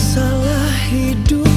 masalah hidup.